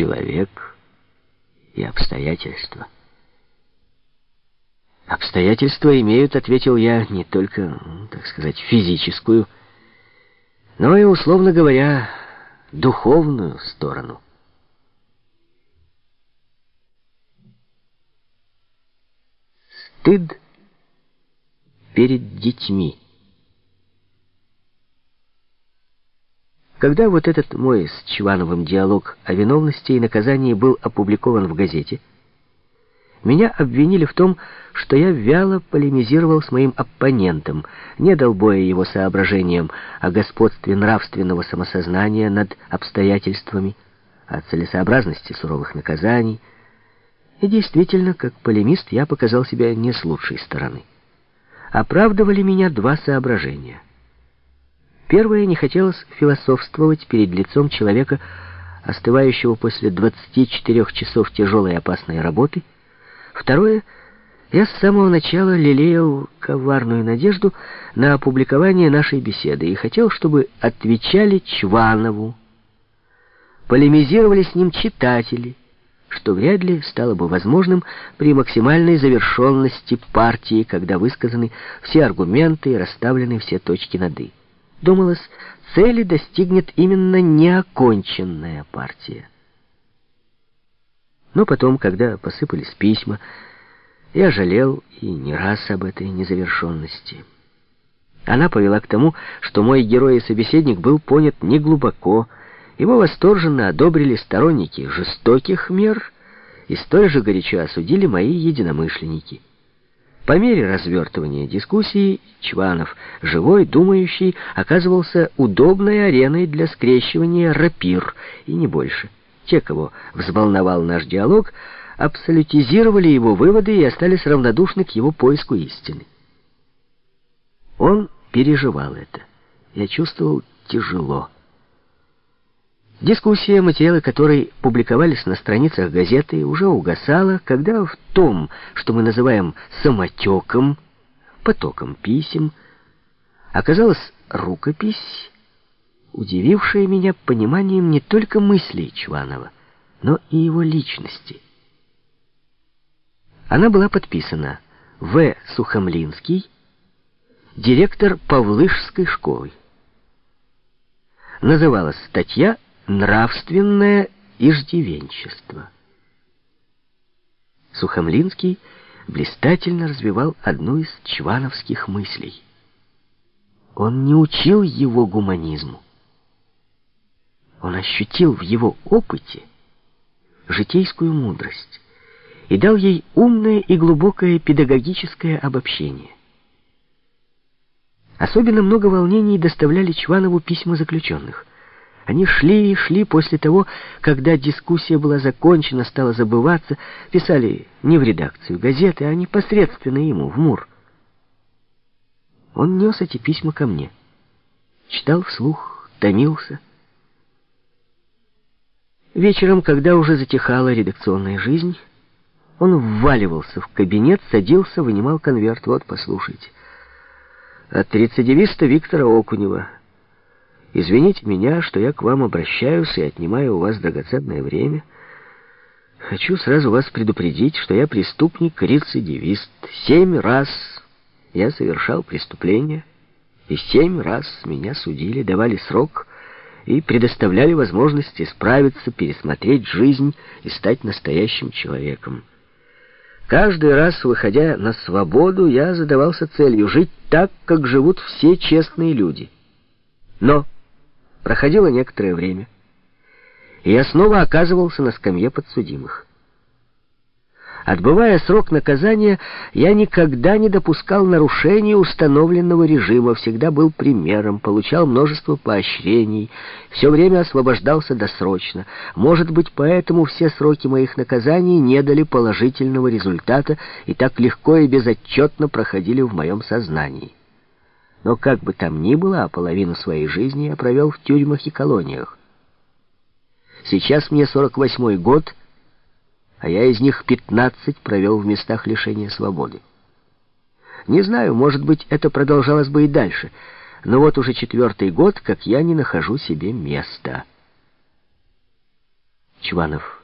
человек и обстоятельства. Обстоятельства имеют, ответил я, не только, так сказать, физическую, но и, условно говоря, духовную сторону. Стыд перед детьми. Когда вот этот мой с Чвановым диалог о виновности и наказании был опубликован в газете, меня обвинили в том, что я вяло полемизировал с моим оппонентом, не дал боя его соображениям о господстве нравственного самосознания над обстоятельствами, о целесообразности суровых наказаний. И действительно, как полемист, я показал себя не с лучшей стороны. Оправдывали меня два соображения — Первое, не хотелось философствовать перед лицом человека, остывающего после 24 часов тяжелой и опасной работы. Второе, я с самого начала лелеял коварную надежду на опубликование нашей беседы и хотел, чтобы отвечали Чванову, полемизировали с ним читатели, что вряд ли стало бы возможным при максимальной завершенности партии, когда высказаны все аргументы и расставлены все точки над «и». Думалось, цели достигнет именно неоконченная партия. Но потом, когда посыпались письма, я жалел и не раз об этой незавершенности. Она повела к тому, что мой герой и собеседник был понят неглубоко, его восторженно одобрили сторонники жестоких мер и столь же горячо осудили мои единомышленники. По мере развертывания дискуссии Чванов, живой, думающий, оказывался удобной ареной для скрещивания рапир, и не больше. Те, кого взволновал наш диалог, абсолютизировали его выводы и остались равнодушны к его поиску истины. Он переживал это. Я чувствовал тяжело. Дискуссия, материалы которой публиковались на страницах газеты, уже угасала, когда в том, что мы называем самотеком, потоком писем, оказалась рукопись, удивившая меня пониманием не только мыслей Чванова, но и его личности. Она была подписана В. Сухомлинский, директор Павлышской школы. Называлась статья нравственное иждивенчество. Сухомлинский блистательно развивал одну из чвановских мыслей. Он не учил его гуманизму. Он ощутил в его опыте житейскую мудрость и дал ей умное и глубокое педагогическое обобщение. Особенно много волнений доставляли Чванову письма заключенных. Они шли и шли после того, когда дискуссия была закончена, стала забываться, писали не в редакцию газеты, а непосредственно ему, в Мур. Он нес эти письма ко мне. Читал вслух, томился. Вечером, когда уже затихала редакционная жизнь, он вваливался в кабинет, садился, вынимал конверт. Вот, послушайте. От рецидивиста Виктора Окунева. Извините меня, что я к вам обращаюсь и отнимаю у вас драгоценное время. Хочу сразу вас предупредить, что я преступник-рецидивист. Семь раз я совершал преступление, и семь раз меня судили, давали срок и предоставляли возможность исправиться, пересмотреть жизнь и стать настоящим человеком. Каждый раз, выходя на свободу, я задавался целью жить так, как живут все честные люди. Но... Проходило некоторое время, и я снова оказывался на скамье подсудимых. Отбывая срок наказания, я никогда не допускал нарушения установленного режима, всегда был примером, получал множество поощрений, все время освобождался досрочно. Может быть, поэтому все сроки моих наказаний не дали положительного результата и так легко и безотчетно проходили в моем сознании. Но как бы там ни было, а половину своей жизни я провел в тюрьмах и колониях. Сейчас мне 48-й год, а я из них 15 провел в местах лишения свободы. Не знаю, может быть, это продолжалось бы и дальше, но вот уже четвертый год, как я не нахожу себе места. Чванов.